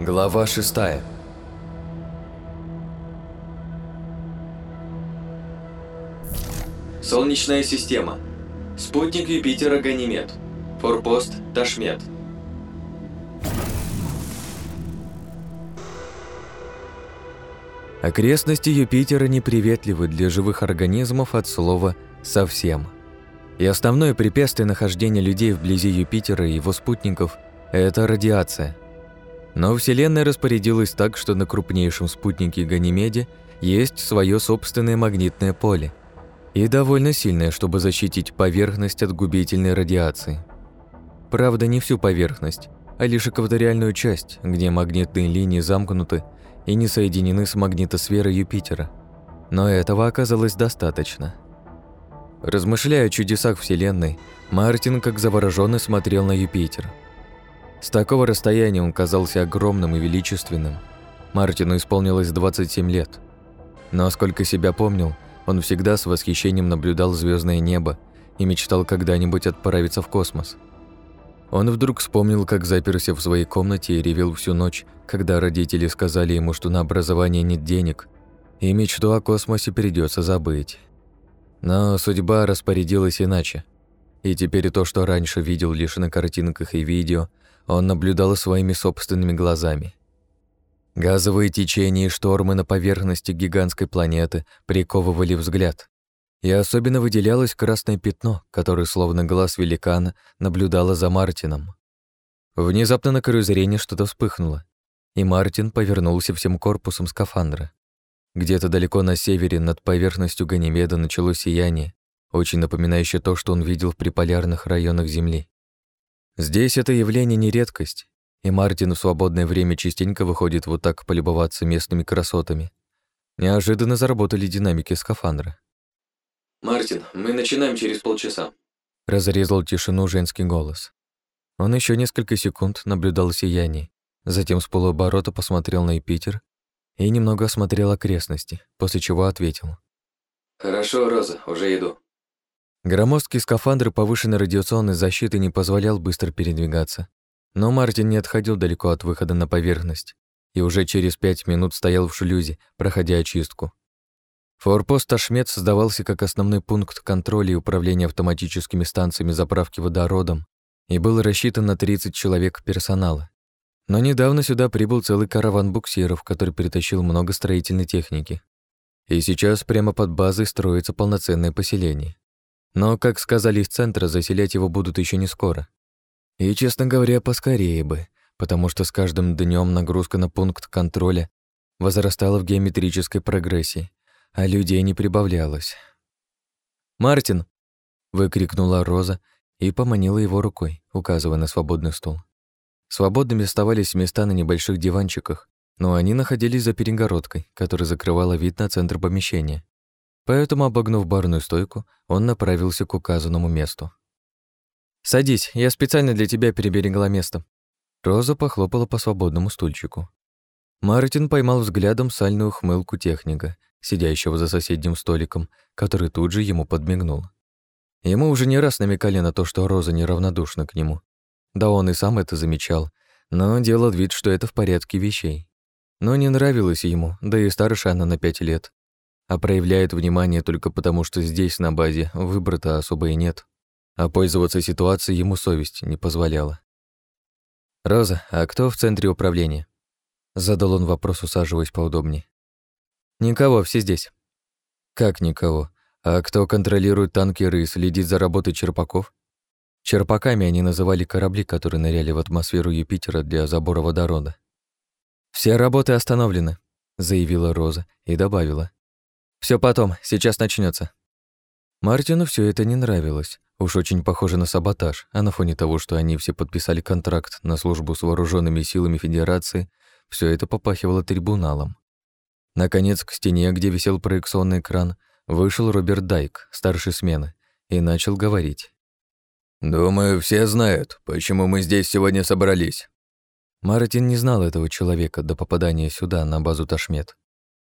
Глава шестая. Солнечная система. Спутник Юпитера Ганимед. Форпост Ташмет. Окрестности Юпитера неприветливы для живых организмов от слова «совсем». И основное препятствие нахождения людей вблизи Юпитера и его спутников – это радиация. Но Вселенная распорядилась так, что на крупнейшем спутнике Ганимеде есть свое собственное магнитное поле. И довольно сильное, чтобы защитить поверхность от губительной радиации. Правда, не всю поверхность, а лишь экваториальную часть, где магнитные линии замкнуты и не соединены с магнитосферой Юпитера. Но этого оказалось достаточно. Размышляя о чудесах Вселенной, Мартин как заворожённый смотрел на Юпитер. С такого расстояния он казался огромным и величественным. Мартину исполнилось 27 лет. Но сколько себя помнил, он всегда с восхищением наблюдал звездное небо и мечтал когда-нибудь отправиться в космос. Он вдруг вспомнил, как заперся в своей комнате и ревел всю ночь, когда родители сказали ему, что на образование нет денег, и мечту о космосе придется забыть. Но судьба распорядилась иначе. И теперь то, что раньше видел лишь на картинках и видео, он наблюдал своими собственными глазами. Газовые течения и штормы на поверхности гигантской планеты приковывали взгляд. И особенно выделялось красное пятно, которое, словно глаз великана, наблюдало за Мартином. Внезапно на краю зрения что-то вспыхнуло, и Мартин повернулся всем корпусом скафандра. Где-то далеко на севере над поверхностью Ганимеда началось сияние, очень напоминающее то, что он видел в приполярных районах Земли. Здесь это явление не редкость, и Мартин в свободное время частенько выходит вот так полюбоваться местными красотами. Неожиданно заработали динамики скафандра. «Мартин, мы начинаем через полчаса», — разрезал тишину женский голос. Он еще несколько секунд наблюдал сияние, затем с полуоборота посмотрел на Юпитер и немного осмотрел окрестности, после чего ответил. «Хорошо, Роза, уже иду». Громоздкий скафандр повышенной радиационной защиты не позволял быстро передвигаться, но Мартин не отходил далеко от выхода на поверхность и уже через пять минут стоял в шлюзе, проходя очистку. Форпост Ашмет создавался как основной пункт контроля и управления автоматическими станциями заправки водородом и был рассчитан на 30 человек персонала. Но недавно сюда прибыл целый караван буксиров, который перетащил много строительной техники. И сейчас прямо под базой строится полноценное поселение. Но, как сказали из центра, заселять его будут еще не скоро. И, честно говоря, поскорее бы, потому что с каждым днем нагрузка на пункт контроля возрастала в геометрической прогрессии, а людей не прибавлялось. «Мартин!» — выкрикнула Роза и поманила его рукой, указывая на свободный стул. Свободными оставались места на небольших диванчиках, но они находились за перегородкой, которая закрывала вид на центр помещения. Поэтому, обогнув барную стойку, он направился к указанному месту. «Садись, я специально для тебя переберегла место». Роза похлопала по свободному стульчику. Мартин поймал взглядом сальную ухмылку техника сидящего за соседним столиком, который тут же ему подмигнул. Ему уже не раз намекали на то, что Роза неравнодушна к нему. Да он и сам это замечал, но делал вид, что это в порядке вещей. Но не нравилось ему, да и старше она на пять лет. А проявляет внимание только потому, что здесь, на базе, выбора-то особо и нет. А пользоваться ситуацией ему совесть не позволяла. «Роза, а кто в центре управления?» Задал он вопрос, усаживаясь поудобнее. Никого, все здесь. Как никого? А кто контролирует танкеры и следит за работой черпаков? Черпаками они называли корабли, которые ныряли в атмосферу Юпитера для забора водорода. «Все работы остановлены», — заявила Роза и добавила. Все потом, сейчас начнется. Мартину все это не нравилось. Уж очень похоже на саботаж, а на фоне того, что они все подписали контракт на службу с вооруженными силами Федерации, все это попахивало трибуналом. Наконец, к стене, где висел проекционный экран, вышел Роберт Дайк, старший смены, и начал говорить. «Думаю, все знают, почему мы здесь сегодня собрались». Мартин не знал этого человека до попадания сюда, на базу Ташмет.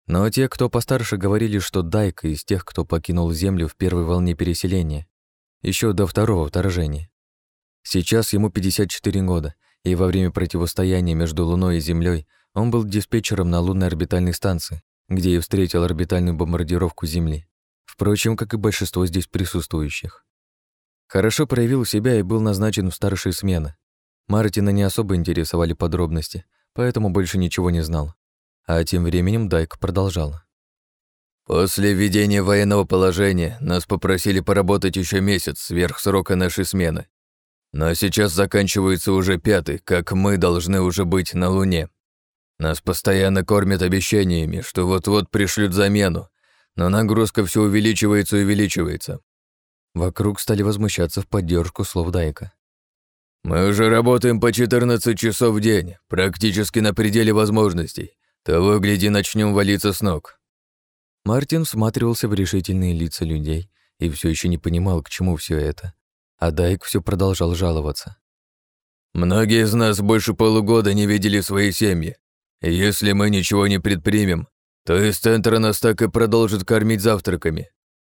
Но те, кто постарше, говорили, что Дайк из тех, кто покинул Землю в первой волне переселения, еще до второго вторжения. Сейчас ему 54 года, и во время противостояния между Луной и Землей он был диспетчером на лунной орбитальной станции, где и встретил орбитальную бомбардировку Земли. Впрочем, как и большинство здесь присутствующих. Хорошо проявил себя и был назначен в старшие смены. Мартина не особо интересовали подробности, поэтому больше ничего не знал. А тем временем Дайк продолжал. «После введения военного положения нас попросили поработать еще месяц сверх срока нашей смены. Но сейчас заканчивается уже пятый, как мы должны уже быть на Луне. Нас постоянно кормят обещаниями, что вот-вот пришлют замену, но нагрузка все увеличивается и увеличивается. Вокруг стали возмущаться в поддержку слов Дайка. «Мы уже работаем по 14 часов в день, практически на пределе возможностей. Того, гляди, начнем валиться с ног». Мартин всматривался в решительные лица людей и все еще не понимал, к чему все это. А Дайк все продолжал жаловаться. «Многие из нас больше полугода не видели свои семьи. И если мы ничего не предпримем, то из центра нас так и продолжат кормить завтраками.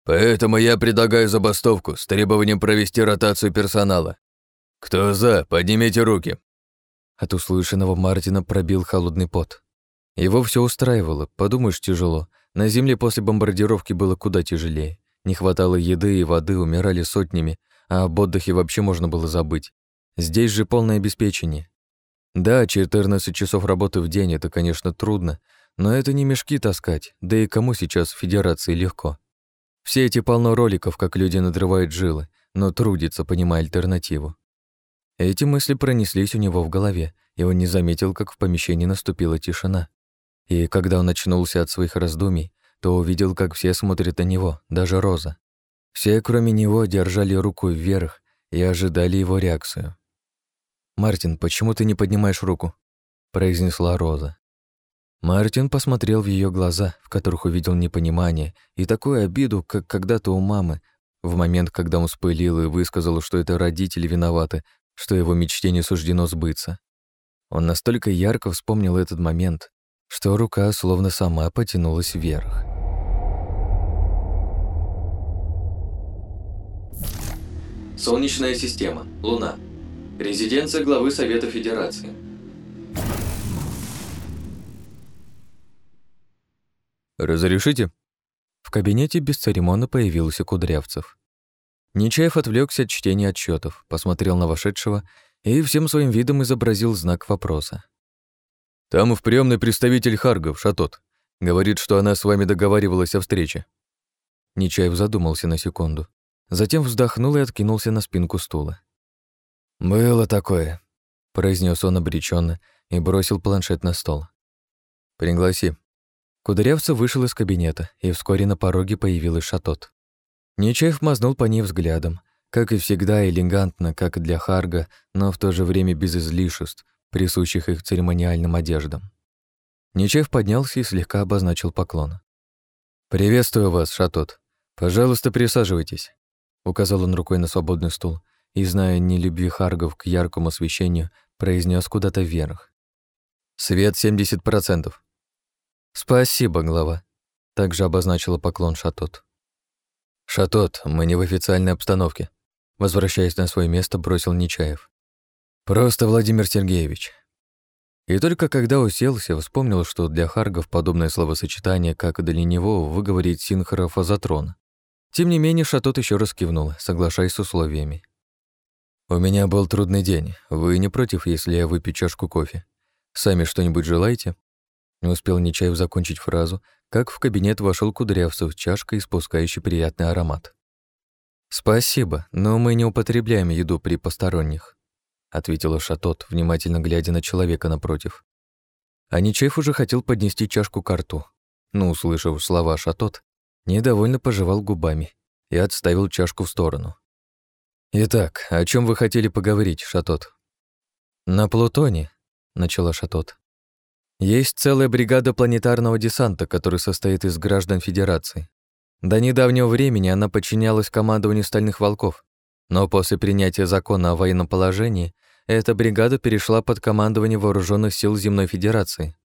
Поэтому я предлагаю забастовку с требованием провести ротацию персонала. Кто за, поднимите руки. От услышанного Мартина пробил холодный пот. Его все устраивало, подумаешь, тяжело. На земле после бомбардировки было куда тяжелее. Не хватало еды и воды, умирали сотнями, а об отдыхе вообще можно было забыть. Здесь же полное обеспечение. Да, 14 часов работы в день — это, конечно, трудно, но это не мешки таскать, да и кому сейчас в Федерации легко. Все эти полно роликов, как люди надрывают жилы, но трудится, понимая альтернативу. Эти мысли пронеслись у него в голове, и он не заметил, как в помещении наступила тишина. И когда он очнулся от своих раздумий, то увидел, как все смотрят на него, даже Роза. Все, кроме него, держали руку вверх и ожидали его реакцию. «Мартин, почему ты не поднимаешь руку?» — произнесла Роза. Мартин посмотрел в ее глаза, в которых увидел непонимание и такую обиду, как когда-то у мамы, в момент, когда он спылил и высказал, что это родители виноваты, что его мечте не суждено сбыться. Он настолько ярко вспомнил этот момент, что рука словно сама потянулась вверх. Солнечная система. Луна. Резиденция главы Совета Федерации. «Разрешите?» В кабинете бесцеремонно появился Кудрявцев. Нечаев отвлекся от чтения отчетов, посмотрел на вошедшего и всем своим видом изобразил знак вопроса. «Там в приемной представитель Харгов, Шатот. Говорит, что она с вами договаривалась о встрече». Нечаев задумался на секунду. Затем вздохнул и откинулся на спинку стула. «Было такое», — произнес он обреченно и бросил планшет на стол. «Пригласи», Кудрявцев вышел из кабинета, и вскоре на пороге появилась Шатот. Нечаев мазнул по ней взглядом, как и всегда элегантно, как для Харга, но в то же время без излишеств, присущих их церемониальным одеждам. Нечаев поднялся и слегка обозначил поклон. «Приветствую вас, Шатот. Пожалуйста, присаживайтесь», — указал он рукой на свободный стул и, зная нелюбви Харгов к яркому освещению, произнес куда-то вверх. «Свет 70%. «Спасибо, глава», — также обозначила поклон Шатот. «Шатот, мы не в официальной обстановке», — возвращаясь на свое место, бросил Нечаев. «Просто Владимир Сергеевич». И только когда уселся, вспомнил, что для Харгов подобное словосочетание, как для него, выговорить синхрофазотрон. Тем не менее, Шатот еще раз кивнул, соглашаясь с условиями. «У меня был трудный день. Вы не против, если я выпью чашку кофе? Сами что-нибудь желаете?» Не успел Нечаев закончить фразу, как в кабинет вошел Кудрявцев с чашкой, испускающий приятный аромат. «Спасибо, но мы не употребляем еду при посторонних», ответила Шатот, внимательно глядя на человека напротив. А Нечаев уже хотел поднести чашку к рту, но, услышав слова Шатот, недовольно пожевал губами и отставил чашку в сторону. «Итак, о чем вы хотели поговорить, Шатот?» «На Плутоне», — начала Шатот. Есть целая бригада планетарного десанта, который состоит из граждан Федерации. До недавнего времени она подчинялась командованию Стальных Волков, но после принятия закона о военном положении эта бригада перешла под командование Вооруженных сил Земной Федерации.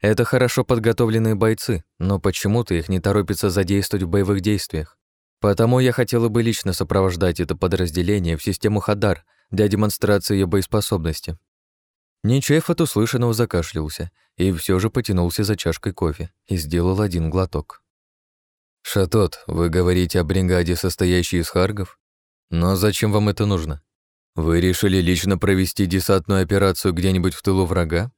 Это хорошо подготовленные бойцы, но почему-то их не торопится задействовать в боевых действиях. Потому я хотела бы лично сопровождать это подразделение в систему Хадар для демонстрации ее боеспособности. Нечаев от услышанного закашлялся и все же потянулся за чашкой кофе и сделал один глоток. «Шатот, вы говорите о бригаде, состоящей из харгов? Но зачем вам это нужно? Вы решили лично провести десантную операцию где-нибудь в тылу врага?»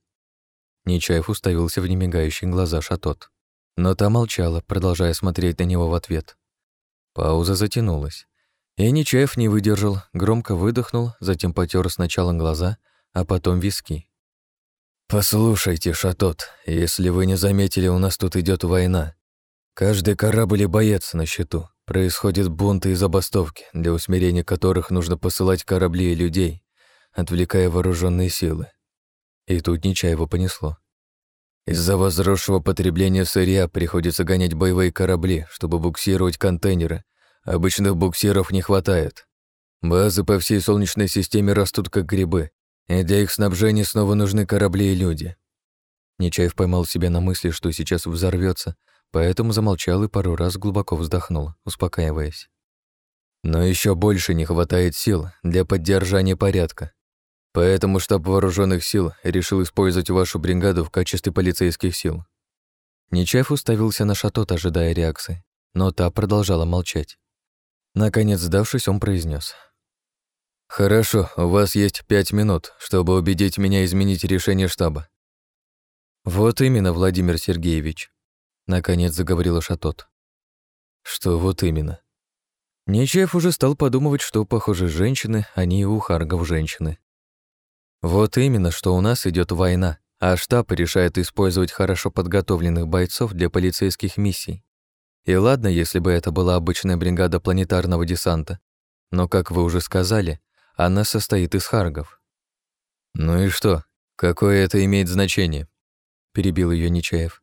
Нечаев уставился в немигающие глаза Шатот. Но та молчала, продолжая смотреть на него в ответ. Пауза затянулась. И Нечаев не выдержал, громко выдохнул, затем потер сначала глаза, а потом виски. «Послушайте, Шатот, если вы не заметили, у нас тут идет война. Каждый корабль и боец на счету. Происходят бунты и забастовки, для усмирения которых нужно посылать корабли и людей, отвлекая вооруженные силы. И тут Нечаева понесло. Из-за возросшего потребления сырья приходится гонять боевые корабли, чтобы буксировать контейнеры. Обычных буксиров не хватает. Базы по всей Солнечной системе растут как грибы, и для их снабжения снова нужны корабли и люди. Нечаев поймал себя на мысли, что сейчас взорвется, поэтому замолчал и пару раз глубоко вздохнул, успокаиваясь. Но еще больше не хватает сил для поддержания порядка. Поэтому штаб вооруженных сил решил использовать вашу бригаду в качестве полицейских сил. Нечаев уставился на шатот, ожидая реакции, но та продолжала молчать. Наконец, сдавшись, он произнес: «Хорошо, у вас есть пять минут, чтобы убедить меня изменить решение штаба». «Вот именно, Владимир Сергеевич», — наконец заговорила Шатот. «Что вот именно?» Нечаев уже стал подумывать, что, похоже, женщины, они и у Харгов женщины. Вот именно, что у нас идет война, а штаб решает использовать хорошо подготовленных бойцов для полицейских миссий. И ладно, если бы это была обычная бригада планетарного десанта, но, как вы уже сказали, она состоит из харгов. Ну и что? Какое это имеет значение? перебил ее Нечаев.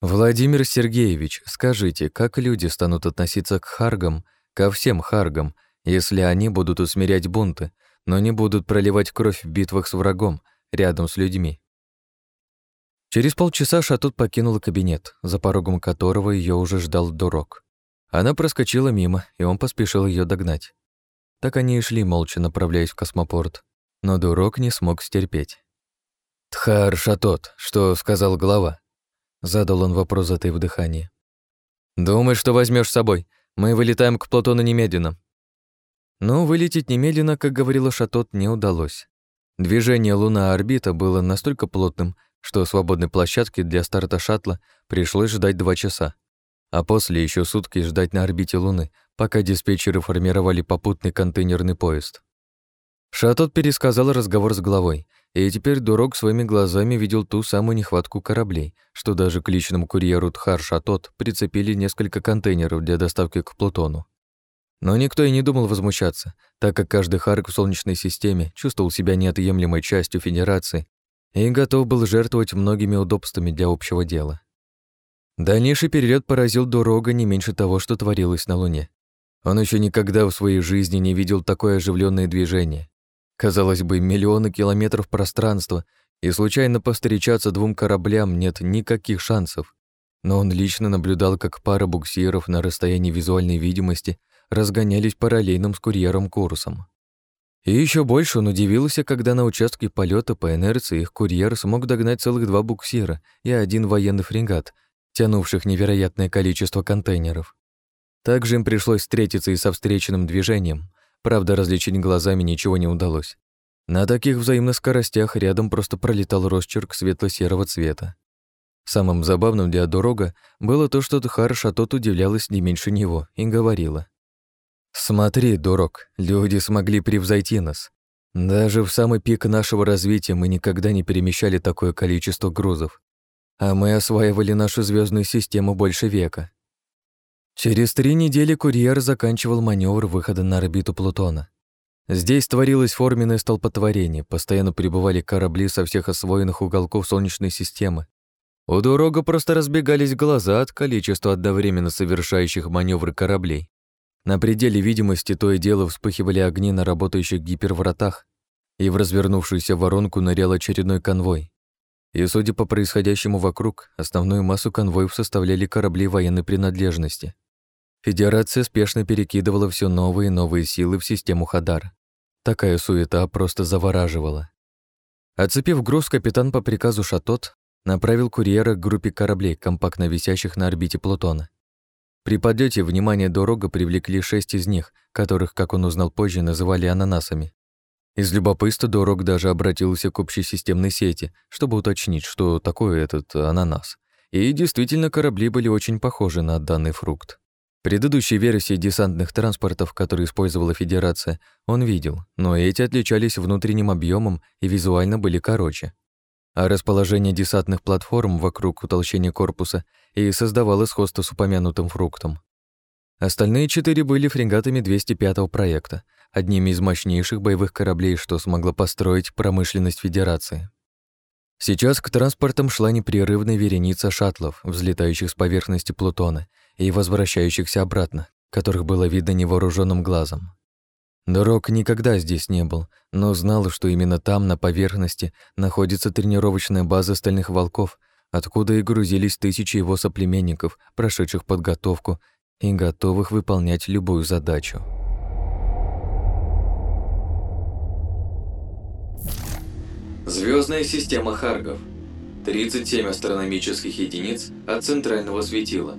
Владимир Сергеевич, скажите, как люди станут относиться к харгам, ко всем харгам, если они будут усмирять бунты, но не будут проливать кровь в битвах с врагом рядом с людьми. Через полчаса Шатут покинула кабинет, за порогом которого ее уже ждал Дурок. Она проскочила мимо, и он поспешил ее догнать. Так они и шли, молча направляясь в космопорт. Но Дурок не смог стерпеть. «Тхар Шатот, что сказал глава?» Задал он вопрос, затаив дыхание. «Думаешь, что возьмешь с собой? Мы вылетаем к Платону немедленно. Но вылететь немедленно, как говорила Шатот, не удалось. Движение Луна-орбита было настолько плотным, что свободной площадки для старта шаттла пришлось ждать два часа, а после еще сутки ждать на орбите Луны, пока диспетчеры формировали попутный контейнерный поезд. Шатот пересказал разговор с главой, и теперь Дурок своими глазами видел ту самую нехватку кораблей, что даже к личному курьеру Тхар Шатот прицепили несколько контейнеров для доставки к Плутону. Но никто и не думал возмущаться, так как каждый Харк в Солнечной системе чувствовал себя неотъемлемой частью Федерации и готов был жертвовать многими удобствами для общего дела. Дальнейший перелет поразил Дорога не меньше того, что творилось на Луне. Он еще никогда в своей жизни не видел такое оживленное движение. Казалось бы, миллионы километров пространства, и случайно повстречаться двум кораблям нет никаких шансов. Но он лично наблюдал, как пара буксиров на расстоянии визуальной видимости разгонялись параллельным с курьером курсом. И еще больше он удивился, когда на участке полета по инерции их курьер смог догнать целых два буксира и один военный фрегат, тянувших невероятное количество контейнеров. Также им пришлось встретиться и со встреченным движением, правда, различить глазами ничего не удалось. На таких взаимных скоростях рядом просто пролетал росчерк светло-серого цвета. Самым забавным для Дорога было то, что Тхар Шатот удивлялась не меньше него и говорила. «Смотри, дурак, люди смогли превзойти нас. Даже в самый пик нашего развития мы никогда не перемещали такое количество грузов. А мы осваивали нашу звездную систему больше века». Через три недели курьер заканчивал маневр выхода на орбиту Плутона. Здесь творилось форменное столпотворение, постоянно прибывали корабли со всех освоенных уголков Солнечной системы. У дорога просто разбегались глаза от количества одновременно совершающих маневры кораблей. На пределе видимости то и дело вспыхивали огни на работающих гипервратах, и в развернувшуюся воронку нырял очередной конвой. И, судя по происходящему вокруг, основную массу конвоев составляли корабли военной принадлежности. Федерация спешно перекидывала все новые и новые силы в систему Хадар. Такая суета просто завораживала. Оцепив груз, капитан по приказу Шатот направил курьера к группе кораблей, компактно висящих на орбите Плутона. При подлете внимание дорога привлекли шесть из них, которых, как он узнал позже, называли ананасами. Из любопытства Дорог даже обратился к общей системной сети, чтобы уточнить, что такое этот ананас. И действительно, корабли были очень похожи на данный фрукт. Предыдущие версии десантных транспортов, которые использовала Федерация, он видел, но эти отличались внутренним объемом и визуально были короче. А расположение десантных платформ вокруг утолщения корпуса и создавало сходство с упомянутым фруктом. Остальные четыре были фрегатами 205-го проекта, одними из мощнейших боевых кораблей, что смогла построить промышленность Федерации. Сейчас к транспортам шла непрерывная вереница шаттлов, взлетающих с поверхности Плутона и возвращающихся обратно, которых было видно невооруженным глазом. Дорог никогда здесь не был, но знал, что именно там, на поверхности, находится тренировочная база стальных волков, откуда и грузились тысячи его соплеменников, прошедших подготовку и готовых выполнять любую задачу. Звездная система Харгов. 37 астрономических единиц от центрального светила.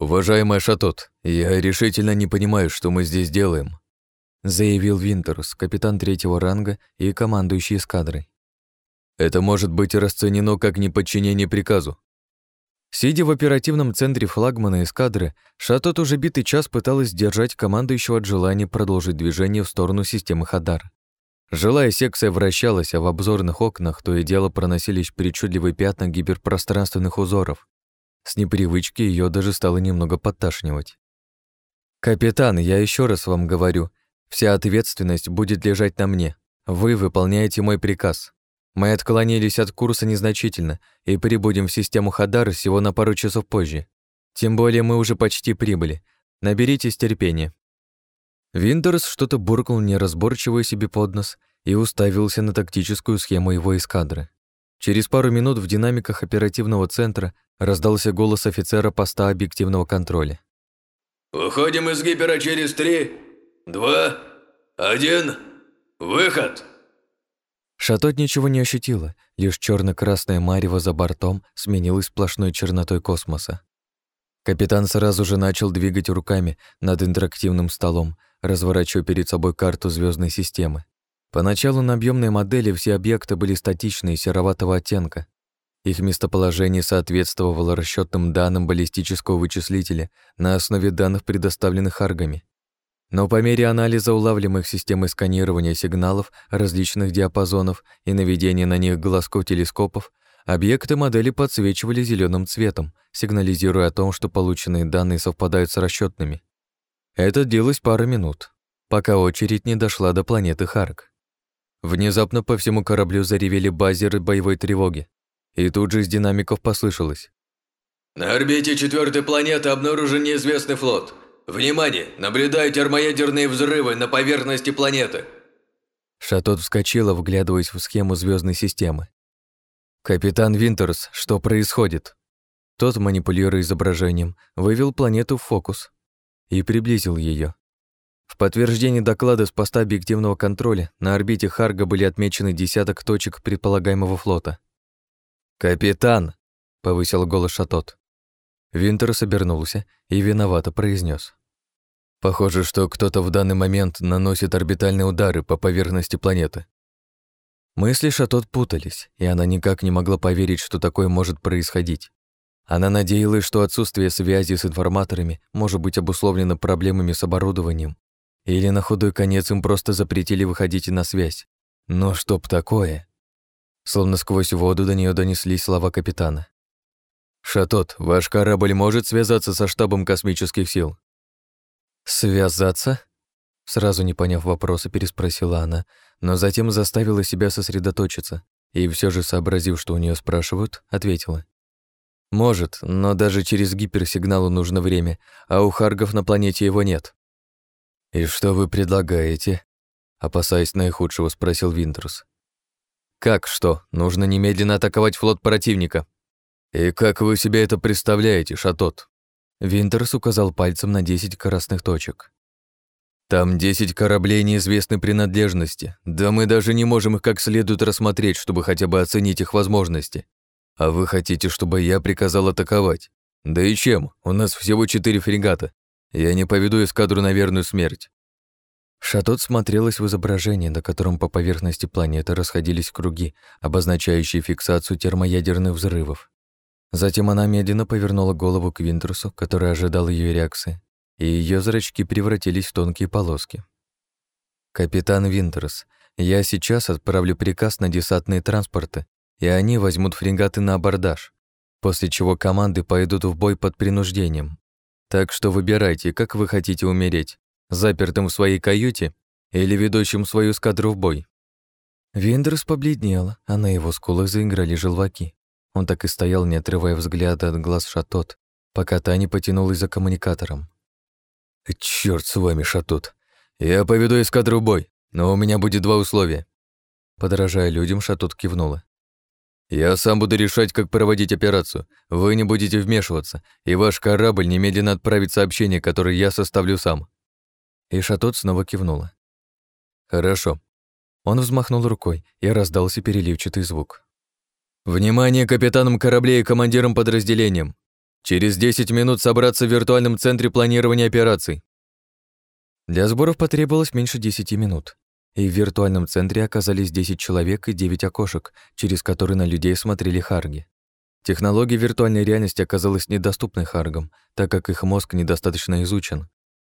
«Уважаемый Шатот, я решительно не понимаю, что мы здесь делаем», заявил Винтерс, капитан третьего ранга и командующий эскадрой. «Это может быть расценено как неподчинение приказу. Сидя в оперативном центре флагмана эскадры, Шатот уже битый час пыталась сдержать командующего от желания продолжить движение в сторону системы Хадар. Жилая секция вращалась, а в обзорных окнах то и дело проносились причудливые пятна гиперпространственных узоров. С непривычки ее даже стало немного подташнивать. «Капитан, я еще раз вам говорю, вся ответственность будет лежать на мне. Вы выполняете мой приказ. Мы отклонились от курса незначительно и прибудем в систему Хадар всего на пару часов позже. Тем более мы уже почти прибыли. Наберитесь терпения». Винтерс что-то буркнул неразборчиво себе под нос и уставился на тактическую схему его эскадры. Через пару минут в динамиках оперативного центра раздался голос офицера поста объективного контроля. «Уходим из гипера через три, два, один, выход!» Шатот ничего не ощутила, лишь черно красное марево за бортом сменилось сплошной чернотой космоса. Капитан сразу же начал двигать руками над интерактивным столом, разворачивая перед собой карту звездной системы. Поначалу на объемной модели все объекты были статичные, сероватого оттенка. Их местоположение соответствовало расчетным данным баллистического вычислителя на основе данных, предоставленных аргами. Но по мере анализа улавливаемых системой сканирования сигналов различных диапазонов и наведения на них глазков телескопов, объекты модели подсвечивали зеленым цветом, сигнализируя о том, что полученные данные совпадают с расчетными. Это длилось пару минут, пока очередь не дошла до планеты Харк. Внезапно по всему кораблю заревели базеры боевой тревоги, и тут же из динамиков послышалось. «На орбите четвертой планеты обнаружен неизвестный флот. «Внимание! Наблюдаю термоядерные взрывы на поверхности планеты!» Шатот вскочила, вглядываясь в схему звездной системы. «Капитан Винтерс, что происходит?» Тот, манипулируя изображением, вывел планету в фокус и приблизил ее. В подтверждении доклада с поста объективного контроля на орбите Харга были отмечены десяток точек предполагаемого флота. «Капитан!» — повысил голос Шатот. Винтерс обернулся и виновато произнес: Похоже, что кто-то в данный момент наносит орбитальные удары по поверхности планеты. Мысли Шатот путались, и она никак не могла поверить, что такое может происходить. Она надеялась, что отсутствие связи с информаторами может быть обусловлено проблемами с оборудованием, или на худой конец им просто запретили выходить на связь. Но чтоб такое... Словно сквозь воду до нее донеслись слова капитана. «Шатот, ваш корабль может связаться со штабом космических сил?» «Связаться?» Сразу не поняв вопроса, переспросила она, но затем заставила себя сосредоточиться и все же, сообразив, что у нее спрашивают, ответила. «Может, но даже через гиперсигналу нужно время, а у Харгов на планете его нет». «И что вы предлагаете?» Опасаясь наихудшего, спросил Винтерс. «Как что? Нужно немедленно атаковать флот противника». «И как вы себе это представляете, Шатот?» Винтерс указал пальцем на 10 красных точек. Там десять кораблей неизвестной принадлежности, да мы даже не можем их как следует рассмотреть, чтобы хотя бы оценить их возможности. А вы хотите, чтобы я приказал атаковать? Да и чем? У нас всего четыре фрегата. Я не поведу эскадру на верную смерть. Шатот смотрелась в изображение, на котором по поверхности планеты расходились круги, обозначающие фиксацию термоядерных взрывов. Затем она медленно повернула голову к Винтерсу, который ожидал ее реакции, и ее зрачки превратились в тонкие полоски. «Капитан Винтерс, я сейчас отправлю приказ на десантные транспорты, и они возьмут фрегаты на абордаж, после чего команды пойдут в бой под принуждением. Так что выбирайте, как вы хотите умереть, запертым в своей каюте или ведущим свою эскадру в бой. Виндерс побледнела, а на его скулах заиграли желваки. Он так и стоял, не отрывая взгляда от глаз Шатот, пока та не потянулась за коммуникатором. «Чёрт с вами, Шатот! Я поведу эскадру в бой, но у меня будет два условия». Подражая людям, Шатот кивнула. «Я сам буду решать, как проводить операцию. Вы не будете вмешиваться, и ваш корабль немедленно отправит сообщение, которое я составлю сам. И Шатот снова кивнула. «Хорошо». Он взмахнул рукой, и раздался переливчатый звук. «Внимание капитанам кораблей и командирам подразделениям! Через 10 минут собраться в виртуальном центре планирования операций!» Для сборов потребовалось меньше 10 минут, и в виртуальном центре оказались 10 человек и 9 окошек, через которые на людей смотрели Харги. Технология виртуальной реальности оказалась недоступной Харгам, так как их мозг недостаточно изучен,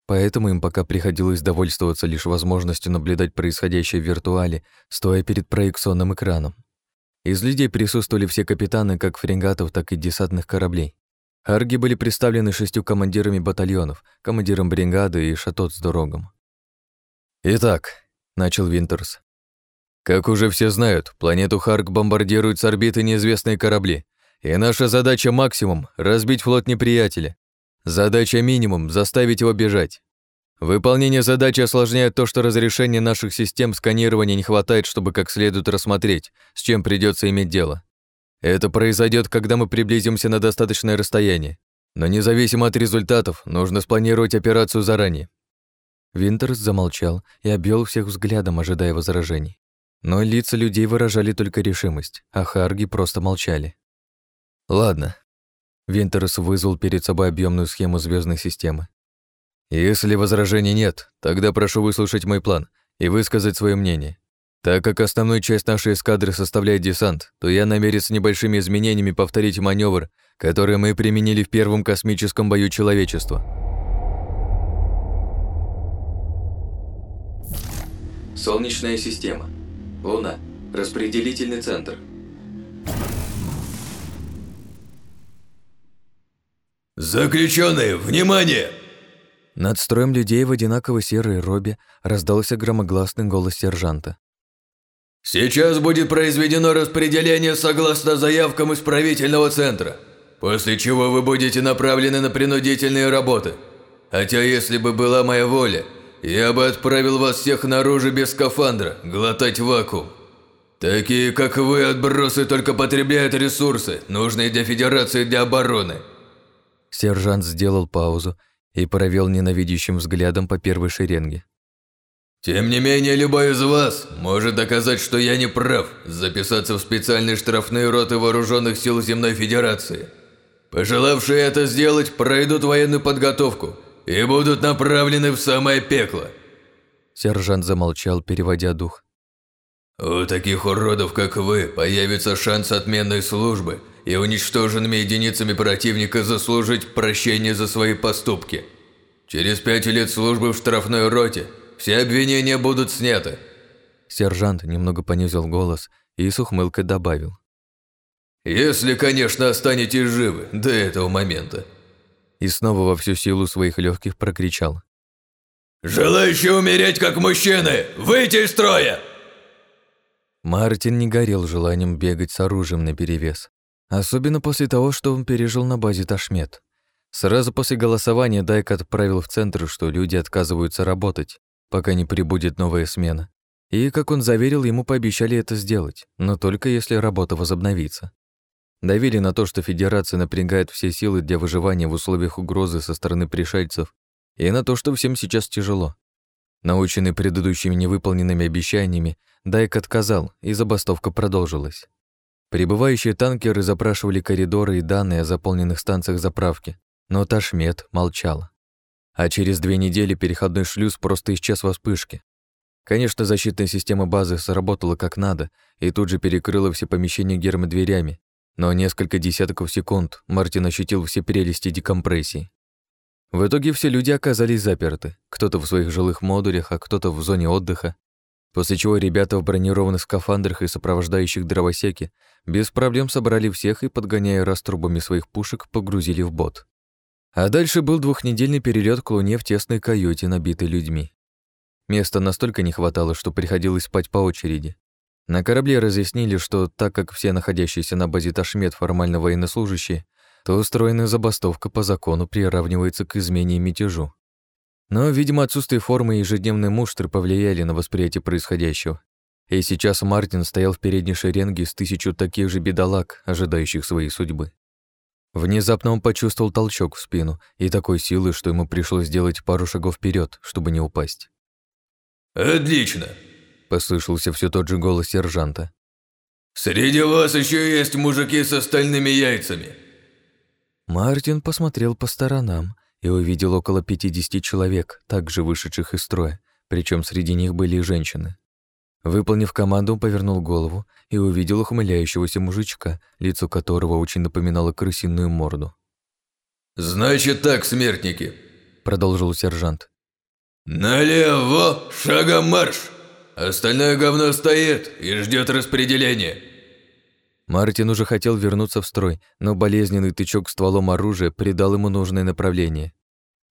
Поэтому им пока приходилось довольствоваться лишь возможностью наблюдать происходящее в виртуале, стоя перед проекционным экраном. Из людей присутствовали все капитаны как фрегатов, так и десантных кораблей. Арги были представлены шестью командирами батальонов, командиром бригады и шатот с дорогом. «Итак», — начал Винтерс, «как уже все знают, планету Харк бомбардируют с орбиты неизвестные корабли, и наша задача максимум — разбить флот неприятеля, Задача минимум — заставить его бежать. Выполнение задачи осложняет то, что разрешения наших систем сканирования не хватает, чтобы как следует рассмотреть, с чем придется иметь дело. Это произойдет, когда мы приблизимся на достаточное расстояние. Но независимо от результатов, нужно спланировать операцию заранее. Винтерс замолчал и обвел всех взглядом, ожидая возражений. Но лица людей выражали только решимость, а Харги просто молчали. «Ладно, Винтерс вызвал перед собой объемную схему звездной системы. «Если возражений нет, тогда прошу выслушать мой план и высказать свое мнение. Так как основную часть нашей эскадры составляет десант, то я намерен с небольшими изменениями повторить маневр, который мы применили в первом космическом бою человечества». Солнечная система. Луна. Распределительный центр. «Заключенные, внимание!» Над строем людей в одинаково серой робе раздался громогласный голос сержанта. «Сейчас будет произведено распределение согласно заявкам исправительного центра, после чего вы будете направлены на принудительные работы. Хотя если бы была моя воля, я бы отправил вас всех наружу без скафандра, глотать вакуум. Такие, как вы, отбросы, только потребляют ресурсы, нужные для Федерации для обороны». Сержант сделал паузу и провел ненавидящим взглядом по первой шеренге. «Тем не менее, любой из вас может доказать, что я не прав, записаться в специальные штрафные роты вооруженных сил Земной Федерации. Пожелавшие это сделать пройдут военную подготовку и будут направлены в самое пекло». Сержант замолчал, переводя дух. «У таких уродов, как вы, появится шанс отменной службы – и уничтоженными единицами противника заслужить прощение за свои поступки. Через пять лет службы в штрафной роте все обвинения будут сняты». Сержант немного понизил голос и с ухмылкой добавил. «Если, конечно, останетесь живы до этого момента». И снова во всю силу своих легких прокричал. «Желающие умереть как мужчины, выйти из строя!» Мартин не горел желанием бегать с оружием наперевес. Особенно после того, что он пережил на базе Ташмет. Сразу после голосования Дайк отправил в центр, что люди отказываются работать, пока не прибудет новая смена. И, как он заверил, ему пообещали это сделать, но только если работа возобновится. Давили на то, что Федерация напрягает все силы для выживания в условиях угрозы со стороны пришельцев, и на то, что всем сейчас тяжело. Наученный предыдущими невыполненными обещаниями, Дайк отказал, и забастовка продолжилась. Прибывающие танкеры запрашивали коридоры и данные о заполненных станциях заправки, но Ташмет молчал. А через две недели переходной шлюз просто исчез во вспышке. Конечно, защитная система базы сработала как надо и тут же перекрыла все помещения гермодверями, но несколько десятков секунд Мартин ощутил все прелести декомпрессии. В итоге все люди оказались заперты, кто-то в своих жилых модулях, а кто-то в зоне отдыха, после чего ребята в бронированных скафандрах и сопровождающих дровосеки без проблем собрали всех и, подгоняя раструбами своих пушек, погрузили в бот. А дальше был двухнедельный перелет к Луне в тесной каюте, набитой людьми. Места настолько не хватало, что приходилось спать по очереди. На корабле разъяснили, что так как все находящиеся на базе Ташмет формально военнослужащие, то устроенная забастовка по закону приравнивается к измене и мятежу. Но, видимо, отсутствие формы и ежедневные муштры повлияли на восприятие происходящего. И сейчас Мартин стоял в передней шеренге с тысячу таких же бедолаг, ожидающих своей судьбы. Внезапно он почувствовал толчок в спину и такой силы, что ему пришлось сделать пару шагов вперед, чтобы не упасть. «Отлично!» – послышался все тот же голос сержанта. «Среди вас еще есть мужики с остальными яйцами!» Мартин посмотрел по сторонам и увидел около 50 человек, также вышедших из строя, причем среди них были и женщины. Выполнив команду, повернул голову и увидел ухмыляющегося мужичка, лицо которого очень напоминало крысиную морду. «Значит так, смертники», — продолжил сержант. «Налево, шагом марш! Остальное говно стоит и ждет распределения». Мартин уже хотел вернуться в строй, но болезненный тычок стволом оружия придал ему нужное направление.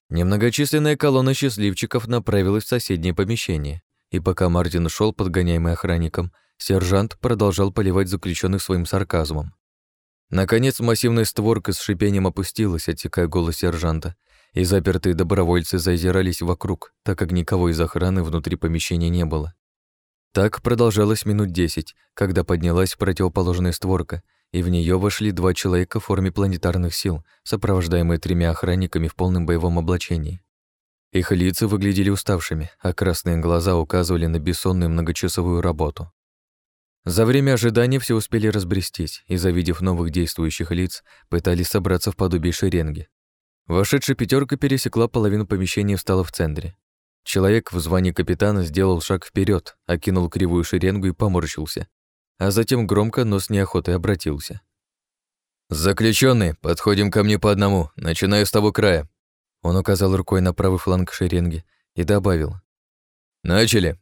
Немногочисленная колонна счастливчиков направилась в соседнее помещение, и пока Мартин шел, подгоняемый охранником, сержант продолжал поливать заключенных своим сарказмом. Наконец массивная створка с шипением опустилась, отсекая голос сержанта, и запертые добровольцы зазирались вокруг, так как никого из охраны внутри помещения не было. Так продолжалось минут десять, когда поднялась противоположная створка, и в нее вошли два человека в форме планетарных сил, сопровождаемые тремя охранниками в полном боевом облачении. Их лица выглядели уставшими, а красные глаза указывали на бессонную многочасовую работу. За время ожидания все успели разбрестись и, завидев новых действующих лиц, пытались собраться в подобие шеренги. Вошедшая пятерка пересекла половину помещения и встала в центре. Человек в звании капитана сделал шаг вперед, окинул кривую шеренгу и поморщился, а затем громко, но с неохотой обратился. «Заключённые, подходим ко мне по одному, начиная с того края». Он указал рукой на правый фланг шеренги и добавил. «Начали».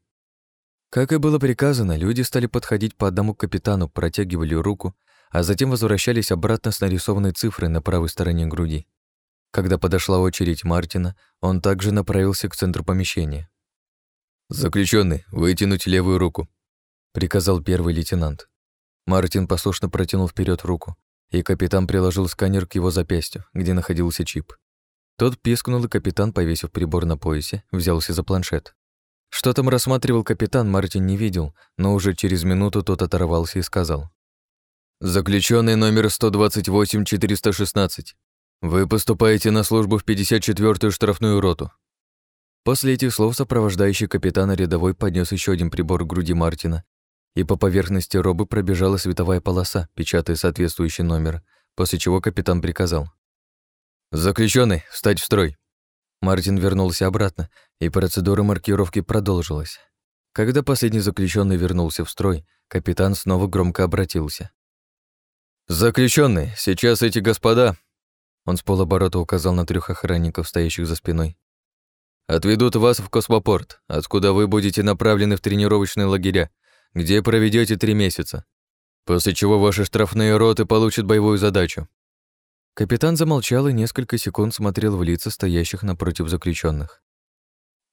Как и было приказано, люди стали подходить по одному к капитану, протягивали руку, а затем возвращались обратно с нарисованной цифрой на правой стороне груди. Когда подошла очередь Мартина, он также направился к центру помещения. «Заключенный, вытянуть левую руку», — приказал первый лейтенант. Мартин послушно протянул вперед руку, и капитан приложил сканер к его запястью, где находился чип. Тот пискнул, и капитан, повесив прибор на поясе, взялся за планшет. Что там рассматривал капитан, Мартин не видел, но уже через минуту тот оторвался и сказал. «Заключенный номер 128-416. Вы поступаете на службу в 54-ю штрафную роту. После этих слов сопровождающий капитана рядовой поднес еще один прибор к груди Мартина, и по поверхности робы пробежала световая полоса, печатая соответствующий номер, после чего капитан приказал. «Заключенный, встать в строй!» Мартин вернулся обратно, и процедура маркировки продолжилась. Когда последний заключенный вернулся в строй, капитан снова громко обратился. «Заключенный, сейчас эти господа он с полоборота указал на трех охранников, стоящих за спиной. «Отведут вас в космопорт, откуда вы будете направлены в тренировочные лагеря, где проведете три месяца. После чего ваши штрафные роты получат боевую задачу». Капитан замолчал и несколько секунд смотрел в лица стоящих напротив заключенных.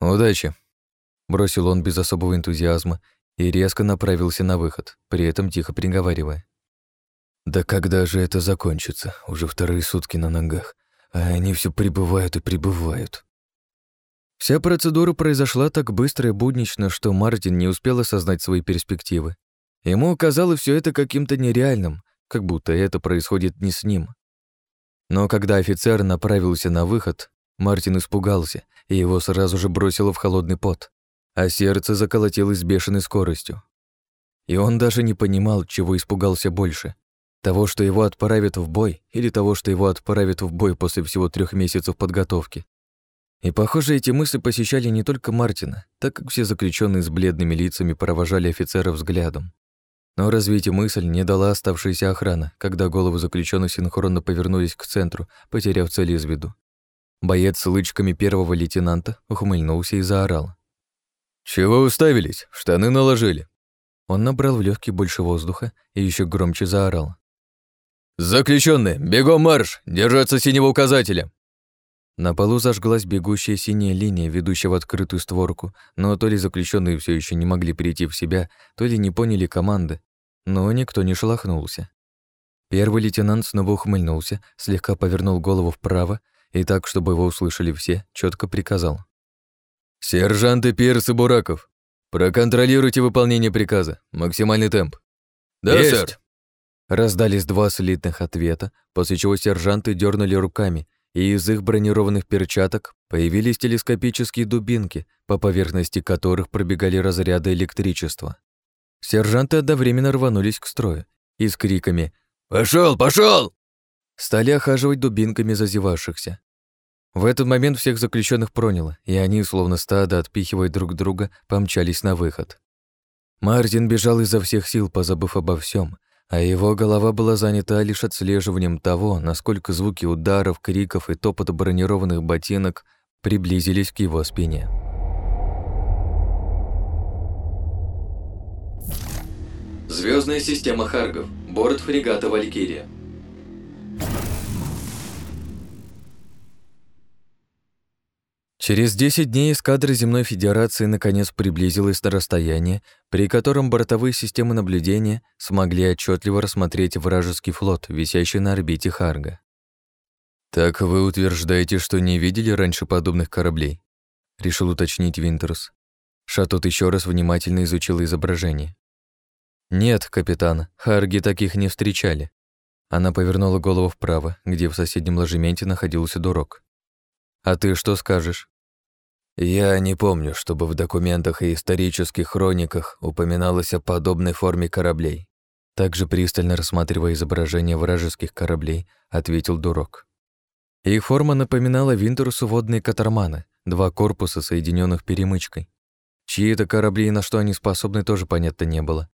«Удачи!» – бросил он без особого энтузиазма и резко направился на выход, при этом тихо приговаривая. Да когда же это закончится? Уже вторые сутки на ногах, а они все прибывают и прибывают. Вся процедура произошла так быстро и буднично, что Мартин не успел осознать свои перспективы. Ему казалось все это каким-то нереальным, как будто это происходит не с ним. Но когда офицер направился на выход, Мартин испугался, и его сразу же бросило в холодный пот. а сердце заколотилось с бешеной скоростью. И он даже не понимал, чего испугался больше. Того, что его отправят в бой, или того, что его отправят в бой после всего трех месяцев подготовки. И, похоже, эти мысли посещали не только Мартина, так как все заключенные с бледными лицами провожали офицера взглядом. Но развить мысль не дала оставшаяся охрана, когда головы заключенных синхронно повернулись к центру, потеряв цель из виду. Боец с лычками первого лейтенанта ухмыльнулся и заорал. «Чего уставились? Штаны наложили». Он набрал в легкий больше воздуха и еще громче заорал. «Заключенные, бегом марш! Держаться синего указателя!» На полу зажглась бегущая синяя линия, ведущая в открытую створку, но то ли заключенные все еще не могли прийти в себя, то ли не поняли команды, но никто не шелохнулся. Первый лейтенант снова ухмыльнулся, слегка повернул голову вправо и так, чтобы его услышали все, четко приказал. «Сержанты Пирс и Бураков, проконтролируйте выполнение приказа. Максимальный темп». «Да, Есть. сэр». Раздались два слитных ответа, после чего сержанты дернули руками, и из их бронированных перчаток появились телескопические дубинки, по поверхности которых пробегали разряды электричества. Сержанты одновременно рванулись к строю и с криками «Пошел, пошел!» стали охаживать дубинками зазевавшихся. В этот момент всех заключенных проняло, и они, словно стадо, отпихивая друг друга, помчались на выход. Мартин бежал изо всех сил, позабыв обо всем, а его голова была занята лишь отслеживанием того, насколько звуки ударов, криков и топота бронированных ботинок приблизились к его спине. Звездная система Харгов. Борт фрегата «Валькирия». Через 10 дней эскадра Земной Федерации наконец приблизилась на расстояние, при котором бортовые системы наблюдения смогли отчетливо рассмотреть вражеский флот, висящий на орбите Харга. «Так вы утверждаете, что не видели раньше подобных кораблей?» — решил уточнить Винтерс. Шатот еще раз внимательно изучил изображение. «Нет, капитан, Харги таких не встречали». Она повернула голову вправо, где в соседнем ложементе находился дурок. «А ты что скажешь?» Я не помню, чтобы в документах и исторических хрониках упоминалось о подобной форме кораблей. Также пристально рассматривая изображения вражеских кораблей, ответил Дурок. Их форма напоминала Винтерусу водные катарманы, два корпуса, соединенных перемычкой. Чьи это корабли и на что они способны, тоже понятно не было.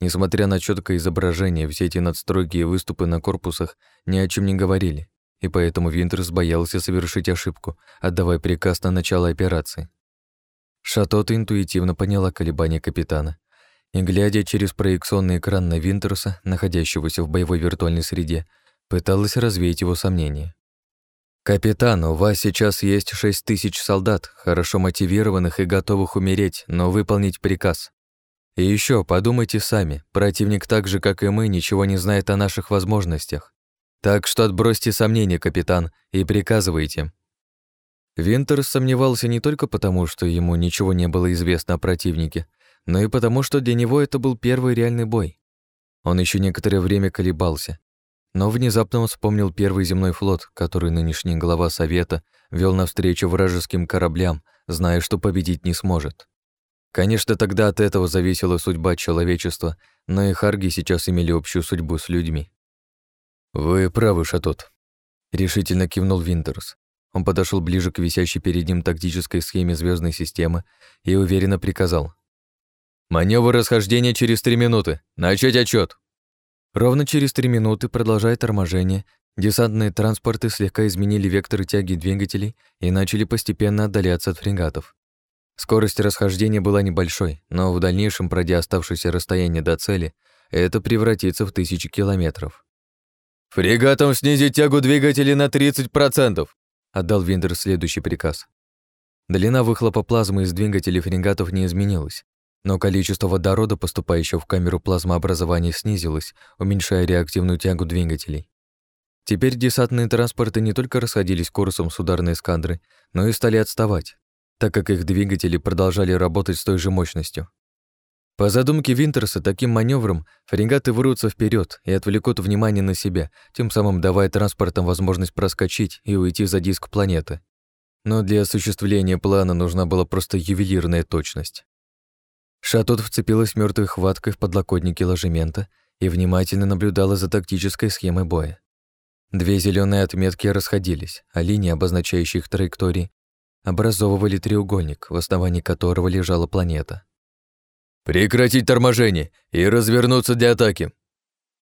Несмотря на четкое изображение, все эти надстройки и выступы на корпусах ни о чем не говорили и поэтому Винтерс боялся совершить ошибку, отдавая приказ на начало операции. Шатота интуитивно поняла колебания капитана и, глядя через проекционный экран на Винтерса, находящегося в боевой виртуальной среде, пыталась развеять его сомнения. «Капитан, у вас сейчас есть шесть тысяч солдат, хорошо мотивированных и готовых умереть, но выполнить приказ. И еще подумайте сами, противник так же, как и мы, ничего не знает о наших возможностях. Так что отбросьте сомнения, капитан, и приказывайте». Винтер сомневался не только потому, что ему ничего не было известно о противнике, но и потому, что для него это был первый реальный бой. Он еще некоторое время колебался, но внезапно он вспомнил первый земной флот, который нынешний глава Совета вел навстречу вражеским кораблям, зная, что победить не сможет. Конечно, тогда от этого зависела судьба человечества, но и Харги сейчас имели общую судьбу с людьми. «Вы правы, Шатот», — решительно кивнул Винтерс. Он подошел ближе к висящей перед ним тактической схеме звездной системы и уверенно приказал. «Маневр расхождения через три минуты. Начать отчет. Ровно через три минуты, продолжая торможение, десантные транспорты слегка изменили векторы тяги двигателей и начали постепенно отдаляться от фрегатов. Скорость расхождения была небольшой, но в дальнейшем, пройдя оставшееся расстояние до цели, это превратится в тысячи километров. «Фрегатам снизить тягу двигателей на 30%!» отдал Виндер следующий приказ. Длина выхлопа плазмы из двигателей фрегатов не изменилась, но количество водорода, поступающего в камеру плазмообразования, снизилось, уменьшая реактивную тягу двигателей. Теперь десантные транспорты не только расходились курсом с ударной эскадры, но и стали отставать, так как их двигатели продолжали работать с той же мощностью. По задумке Винтерса, таким маневром фрегаты вырвутся вперед и отвлекут внимание на себя, тем самым давая транспортам возможность проскочить и уйти за диск планеты. Но для осуществления плана нужна была просто ювелирная точность. Шатот вцепилась мертвой хваткой в подлокотники ложемента и внимательно наблюдала за тактической схемой боя. Две зеленые отметки расходились, а линии, обозначающие их траектории, образовывали треугольник, в основании которого лежала планета. «Прекратить торможение и развернуться для атаки!»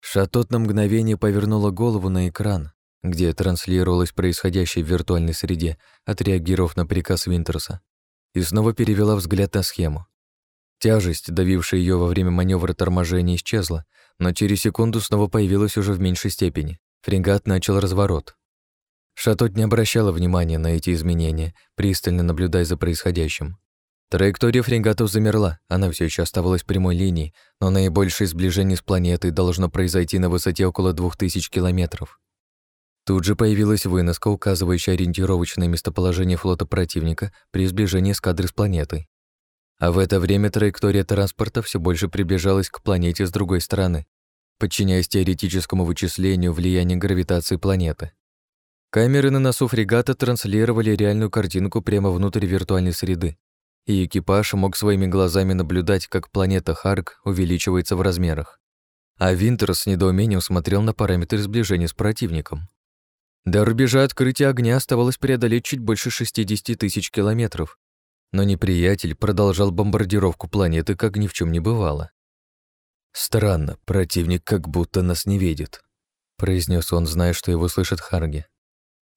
Шатот на мгновение повернула голову на экран, где транслировалось происходящее в виртуальной среде, отреагировав на приказ Винтерса, и снова перевела взгляд на схему. Тяжесть, давившая ее во время маневра торможения, исчезла, но через секунду снова появилась уже в меньшей степени. Фрегат начал разворот. Шатот не обращала внимания на эти изменения, пристально наблюдая за происходящим. Траектория фрегатов замерла, она все еще оставалась прямой линией, но наибольшее сближение с планетой должно произойти на высоте около 2000 километров. Тут же появилась выноска, указывающая ориентировочное местоположение флота противника при сближении эскадры с планетой. А в это время траектория транспорта все больше приближалась к планете с другой стороны, подчиняясь теоретическому вычислению влияния гравитации планеты. Камеры на носу фрегата транслировали реальную картинку прямо внутрь виртуальной среды, и экипаж мог своими глазами наблюдать, как планета Харк увеличивается в размерах. А Винтер с недоумением смотрел на параметры сближения с противником. До рубежа открытия огня оставалось преодолеть чуть больше 60 тысяч километров, но неприятель продолжал бомбардировку планеты, как ни в чем не бывало. «Странно, противник как будто нас не видит», — произнес он, зная, что его слышит Харги.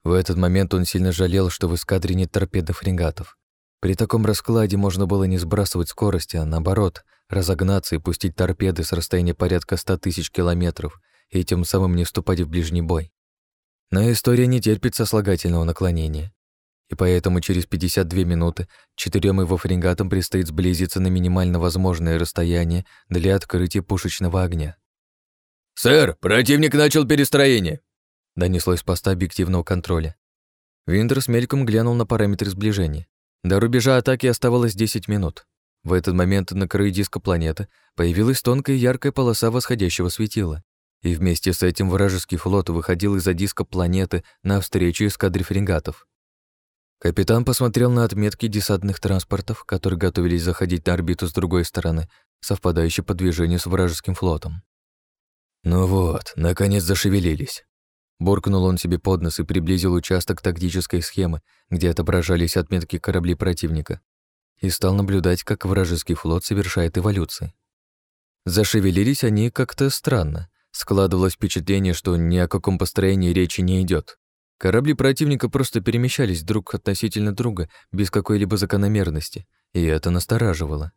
В этот момент он сильно жалел, что в эскадре нет торпедо-фрегатов. При таком раскладе можно было не сбрасывать скорости, а наоборот, разогнаться и пустить торпеды с расстояния порядка 100 тысяч километров и тем самым не вступать в ближний бой. Но история не терпит сослагательного наклонения. И поэтому через 52 минуты четырем его фрегатам предстоит сблизиться на минимально возможное расстояние для открытия пушечного огня. «Сэр, противник начал перестроение!» донеслось с поста объективного контроля. Виндерс мельком глянул на параметры сближения. До рубежа атаки оставалось 10 минут. В этот момент на краю диска планеты появилась тонкая яркая полоса восходящего светила, и вместе с этим вражеский флот выходил из-за диска планеты навстречу эскадре фрегатов. Капитан посмотрел на отметки десантных транспортов, которые готовились заходить на орбиту с другой стороны, совпадающей по движению с вражеским флотом. «Ну вот, наконец зашевелились», Буркнул он себе под нос и приблизил участок тактической схемы, где отображались отметки кораблей противника, и стал наблюдать, как вражеский флот совершает эволюции. Зашевелились они как-то странно. Складывалось впечатление, что ни о каком построении речи не идет. Корабли противника просто перемещались друг относительно друга без какой-либо закономерности, и это настораживало.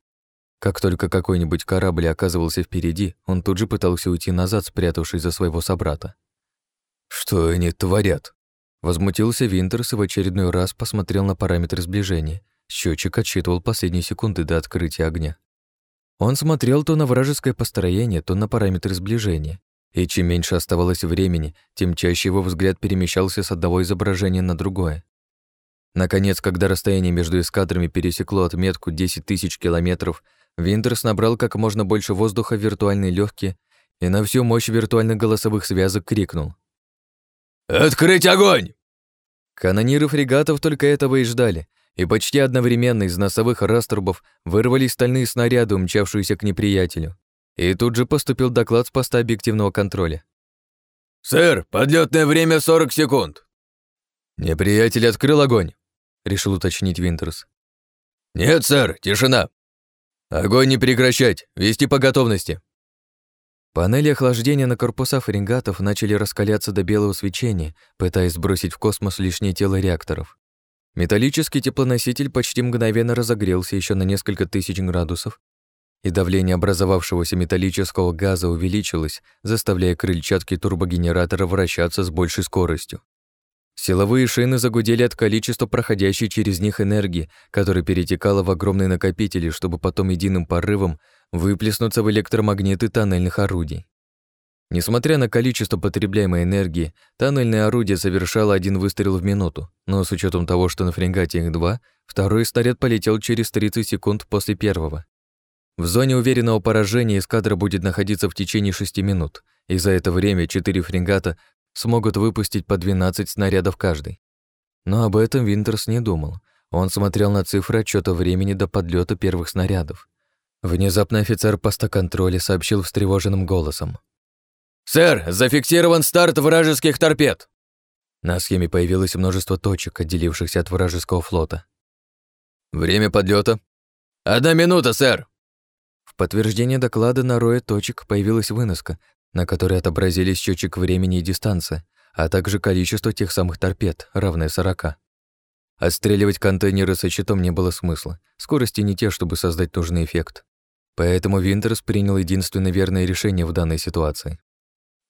Как только какой-нибудь корабль оказывался впереди, он тут же пытался уйти назад, спрятавшись за своего собрата. «Что они творят?» Возмутился Винтерс и в очередной раз посмотрел на параметры сближения. Счетчик отсчитывал последние секунды до открытия огня. Он смотрел то на вражеское построение, то на параметры сближения. И чем меньше оставалось времени, тем чаще его взгляд перемещался с одного изображения на другое. Наконец, когда расстояние между эскадрами пересекло отметку 10 тысяч километров, Винтерс набрал как можно больше воздуха в виртуальные легкие и на всю мощь виртуальных голосовых связок крикнул. «Открыть огонь!» Канониры фрегатов только этого и ждали, и почти одновременно из носовых раструбов вырвались стальные снаряды, умчавшиеся к неприятелю. И тут же поступил доклад с поста объективного контроля. «Сэр, подлетное время 40 секунд!» «Неприятель открыл огонь», — решил уточнить Винтерс. «Нет, сэр, тишина!» «Огонь не прекращать, вести по готовности!» Панели охлаждения на корпусах фрегатов начали раскаляться до белого свечения, пытаясь сбросить в космос лишнее тело реакторов. Металлический теплоноситель почти мгновенно разогрелся еще на несколько тысяч градусов, и давление образовавшегося металлического газа увеличилось, заставляя крыльчатки турбогенератора вращаться с большей скоростью. Силовые шины загудели от количества проходящей через них энергии, которая перетекала в огромные накопители, чтобы потом единым порывом выплеснуться в электромагниты тоннельных орудий. Несмотря на количество потребляемой энергии, тоннельное орудие совершало один выстрел в минуту, но с учетом того, что на фрегате их два, второй снаряд полетел через 30 секунд после первого. В зоне уверенного поражения эскадра будет находиться в течение 6 минут, и за это время четыре фрегата смогут выпустить по 12 снарядов каждый. Но об этом Винтерс не думал. Он смотрел на цифры отчета времени до подлета первых снарядов. Внезапно офицер поста контроля сообщил встревоженным голосом. «Сэр, зафиксирован старт вражеских торпед!» На схеме появилось множество точек, отделившихся от вражеского флота. «Время подлета. «Одна минута, сэр!» В подтверждение доклада на рое точек появилась выноска, на которой отобразились счетчик времени и дистанция, а также количество тех самых торпед, равное 40. Отстреливать контейнеры со щитом не было смысла, скорости не те, чтобы создать нужный эффект. Поэтому Винтерс принял единственно верное решение в данной ситуации.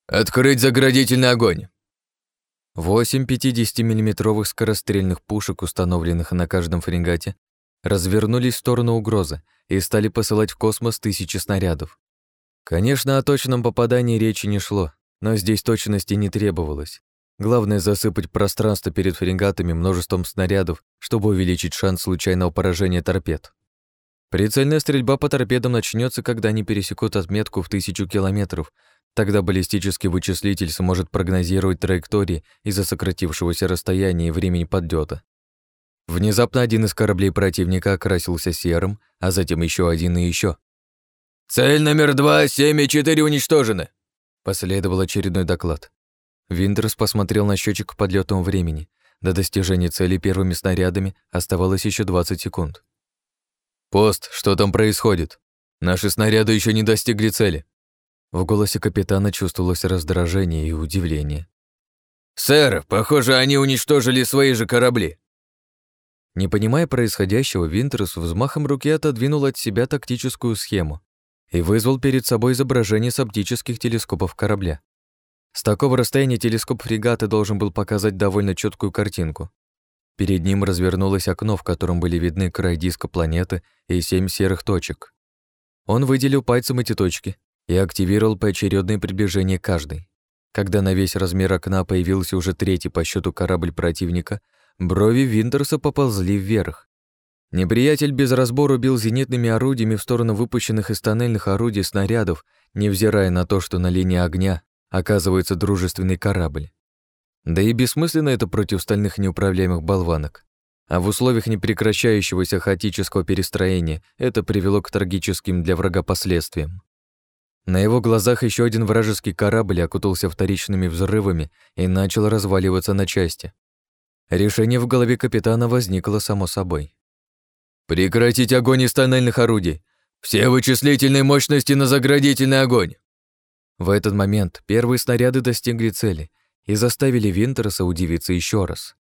«Открыть заградительный огонь!» Восемь 50-миллиметровых скорострельных пушек, установленных на каждом фрегате, развернулись в сторону угрозы и стали посылать в космос тысячи снарядов. Конечно, о точном попадании речи не шло, но здесь точности не требовалось. Главное — засыпать пространство перед фрегатами множеством снарядов, чтобы увеличить шанс случайного поражения торпед. Прицельная стрельба по торпедам начнется, когда они пересекут отметку в тысячу километров. Тогда баллистический вычислитель сможет прогнозировать траектории из-за сократившегося расстояния и времени подлета. Внезапно один из кораблей противника окрасился серым, а затем еще один и еще. «Цель номер два, семь и четыре уничтожены!» Последовал очередной доклад. Винтерс посмотрел на счетчик подлетного времени. До достижения цели первыми снарядами оставалось еще 20 секунд. «Пост, что там происходит? Наши снаряды еще не достигли цели». В голосе капитана чувствовалось раздражение и удивление. «Сэр, похоже, они уничтожили свои же корабли». Не понимая происходящего, Винтерс взмахом руки отодвинул от себя тактическую схему и вызвал перед собой изображение с оптических телескопов корабля. С такого расстояния телескоп фрегата должен был показать довольно четкую картинку. Перед ним развернулось окно, в котором были видны край диска планеты и семь серых точек. Он выделил пальцем эти точки и активировал поочередное приближение каждой. Когда на весь размер окна появился уже третий по счету корабль противника, Брови Винтерса поползли вверх. Неприятель без разбору бил зенитными орудиями в сторону выпущенных из тоннельных орудий снарядов, невзирая на то, что на линии огня оказывается дружественный корабль. Да и бессмысленно это против стальных неуправляемых болванок. А в условиях непрекращающегося хаотического перестроения это привело к трагическим для врага последствиям. На его глазах еще один вражеский корабль окутался вторичными взрывами и начал разваливаться на части. Решение в голове капитана возникло само собой. «Прекратить огонь из тоннельных орудий! Все вычислительные мощности на заградительный огонь!» В этот момент первые снаряды достигли цели и заставили Винтерса удивиться еще раз.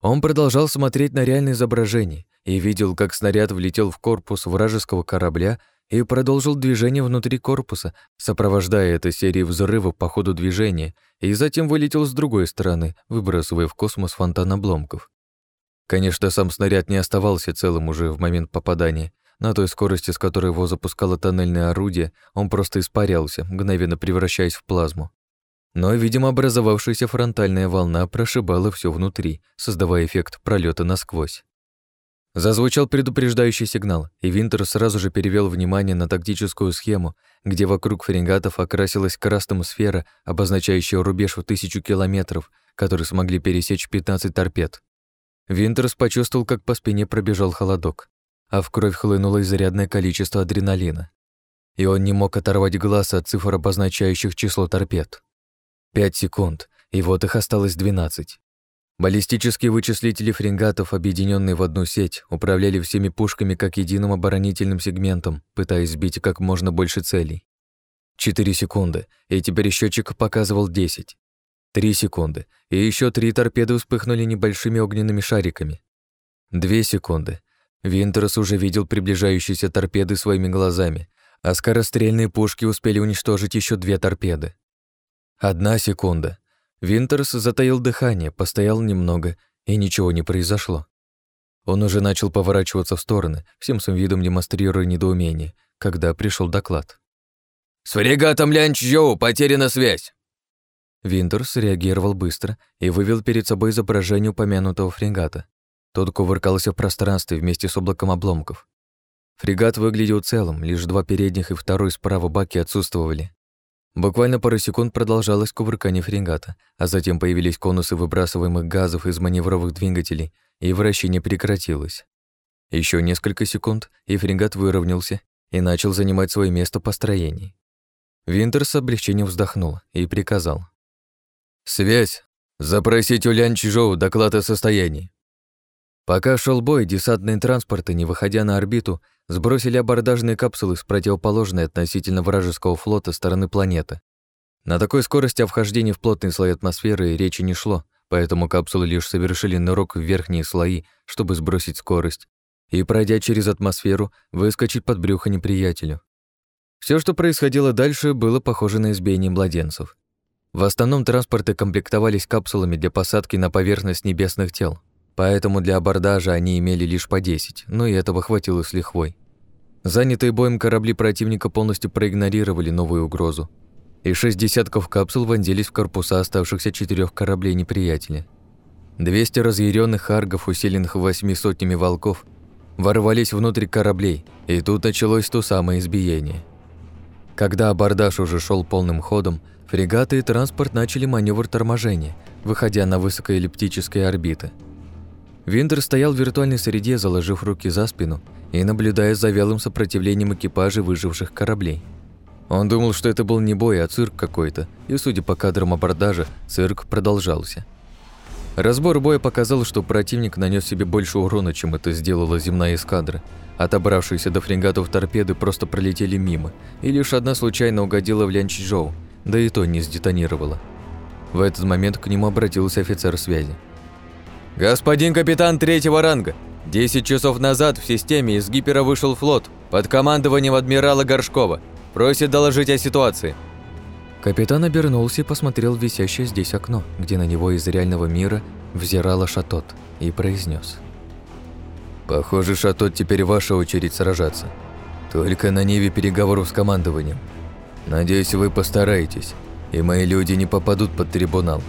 Он продолжал смотреть на реальное изображение и видел, как снаряд влетел в корпус вражеского корабля и продолжил движение внутри корпуса, сопровождая это серией взрывов по ходу движения, и затем вылетел с другой стороны, выбрасывая в космос фонтан обломков. Конечно, сам снаряд не оставался целым уже в момент попадания. На той скорости, с которой его запускало тоннельное орудие, он просто испарялся, мгновенно превращаясь в плазму. Но, видимо, образовавшаяся фронтальная волна прошибала все внутри, создавая эффект пролета насквозь. Зазвучал предупреждающий сигнал, и Винтер сразу же перевел внимание на тактическую схему, где вокруг фрегатов окрасилась красным сфера, обозначающая рубеж в тысячу километров, который смогли пересечь 15 торпед. Винтерс почувствовал, как по спине пробежал холодок, а в кровь хлынуло изрядное количество адреналина. И он не мог оторвать глаз от цифр, обозначающих число торпед. Пять секунд, и вот их осталось двенадцать. Баллистические вычислители фрегатов, объединенные в одну сеть, управляли всеми пушками как единым оборонительным сегментом, пытаясь сбить как можно больше целей. Четыре секунды, и теперь счетчик показывал десять. Три секунды, и еще три торпеды вспыхнули небольшими огненными шариками. Две секунды. Винтерс уже видел приближающиеся торпеды своими глазами, а скорострельные пушки успели уничтожить еще две торпеды. Одна секунда. Винтерс затаил дыхание, постоял немного, и ничего не произошло. Он уже начал поворачиваться в стороны, всем своим видом демонстрируя недоумение, когда пришел доклад. «С фрегатом Лянчжоу потеряна связь!» Винтерс реагировал быстро и вывел перед собой изображение упомянутого фрегата. Тот кувыркался в пространстве вместе с облаком обломков. Фрегат выглядел целым, лишь два передних и второй справа баки отсутствовали. Буквально пару секунд продолжалось кувыркание фрегата, а затем появились конусы выбрасываемых газов из маневровых двигателей, и вращение прекратилось. Еще несколько секунд, и фрегат выровнялся, и начал занимать свое место построений. Винтер с облегчением вздохнул и приказал. «Связь! Запросить у Лян Чижоу доклад о состоянии». Пока шел бой, десантные транспорты, не выходя на орбиту, сбросили абордажные капсулы с противоположной относительно вражеского флота стороны планеты. На такой скорости о вхождении в плотный слой атмосферы речи не шло, поэтому капсулы лишь совершили нырок в верхние слои, чтобы сбросить скорость, и, пройдя через атмосферу, выскочить под брюхо неприятелю. Все, что происходило дальше, было похоже на избиение младенцев. В основном транспорты комплектовались капсулами для посадки на поверхность небесных тел, поэтому для абордажа они имели лишь по 10, но и этого хватило с лихвой. Занятые боем корабли противника полностью проигнорировали новую угрозу, и шесть десятков капсул вонзились в корпуса оставшихся четырех кораблей неприятеля. Двести разъяренных аргов, усиленных восьми сотнями волков, ворвались внутрь кораблей, и тут началось то самое избиение. Когда абордаж уже шел полным ходом, фрегаты и транспорт начали маневр торможения, выходя на высокоэллиптические орбиты. Виндер стоял в виртуальной среде, заложив руки за спину и наблюдая за вялым сопротивлением экипажей выживших кораблей. Он думал, что это был не бой, а цирк какой-то, и, судя по кадрам абордажа, цирк продолжался. Разбор боя показал, что противник нанес себе больше урона, чем это сделала земная эскадра. Отобравшиеся до фрегатов торпеды просто пролетели мимо, и лишь одна случайно угодила в Лянчжоу, да и то не сдетонировала. В этот момент к нему обратился офицер связи. «Господин капитан третьего ранга, 10 часов назад в системе из гипера вышел флот под командованием адмирала Горшкова. Просит доложить о ситуации». Капитан обернулся и посмотрел в висящее здесь окно, где на него из реального мира взирала Шатот, и произнес: «Похоже, Шатот теперь ваша очередь сражаться. Только на ниве переговоров с командованием. Надеюсь, вы постараетесь, и мои люди не попадут под трибунал».